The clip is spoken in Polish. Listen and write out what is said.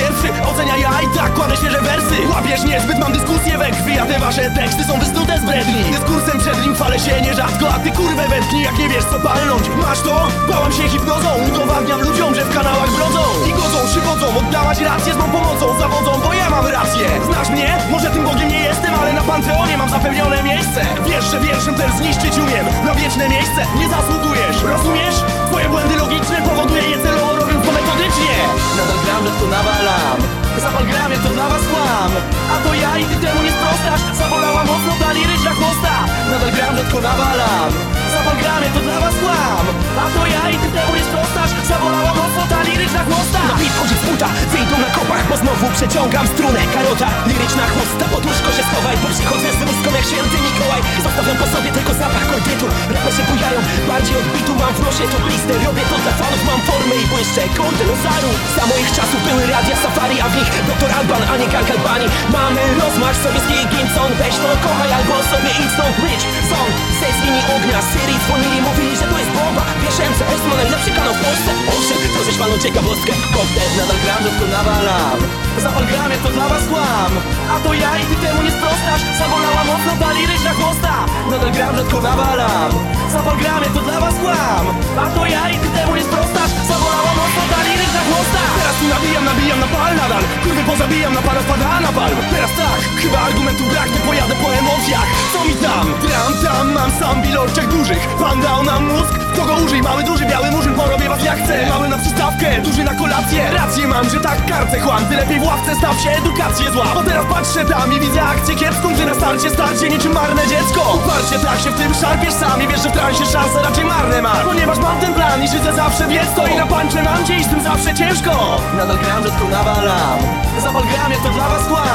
pierwszy. Ocenia ja i tak kładę świeże wersy. Łapiesz niezbyt, mam dyskusję we krwi A te wasze teksty są wysnute z bredni. Dyskursem przed nim chwalę się nierzadko A ty kurwę wetnij, jak nie wiesz co palnąć. Masz to? Bałam się hipnozą Udowadniam ludziom, że w kanałach brodzą. I godzą, przywodzą, oddałaś rację z mą pomocą Zawodzą, bo ja mam rację. Znasz mnie? Może tym Bogiem nie jestem, ale na Panteonie mam zapewnione miejsce. Wiesz, że wierszem też zniszczyć umiem Na wieczne miejsce nie zasługujesz. Rozumiesz? Twoje błędy logiczne powoduje nawalam. Zapal gramie, to dla was kłam. A to ja i ty temu nie sprostasz. Zabolała mocno ta liryczna chłosta. Na bit chodzi z buta, wyjdą na kopach Bo znowu przeciągam strunę. Karota, liryczna chłosta Pod łóżko się schowaj, bo przychodzę z wózką jak święty Mikołaj. Zostawiam po sobie tylko zapach kordytu. Rapy się bujają, bardziej od bitu Mam w nosie. To listę, robię to dla fanów Mam formę i błyszczę, kurde Lozaru Za moich czasów były radia safari A w nich doktor Alban, a nie gang Albani. Mamy rozmach sowiecki Gimson Weź to ciekawostkę. Koktajl Nadal gram, to nawalam Zapal gramie, to dla was kłam. A to ja i ty temu nie sprostasz. Zabolała mocno ta liryczna chłosta. Nadal gram, to nawalam Zapal gramie, to dla was kłam. A to ja i ty temu nie sprostasz. Zabolała mocno ta liryczna chłosta. Teraz tu nabijam, nabijam na pal nadal. Kurwy pozabijam, na pana spada na pal. Teraz tak, chyba argumentu brak Nie pojadę po emocjach tam, mam sam ilościach dużych. Pan dał nam mózg, kogo użyj? Mały, duży, biały murzyn, porobię was jak chcę. Mały na przystawkę, duży na kolację. Rację mam, że tak kartę chłam. Ty lepiej w ławce staw się, edukację zła. Bo teraz patrzę tam i widzę akcję kiepską Gdy na starcie starcie niczym marne dziecko. Uparcie tak się w tym szarpiesz sam I wiesz, że w transie szanse raczej marne masz. Ponieważ mam ten plan i siedzę zawsze wiec to I na pancze mam i z tym zawsze ciężko. Nadal gram, że tylko nawalam. Zapal gramie, to dla was kłam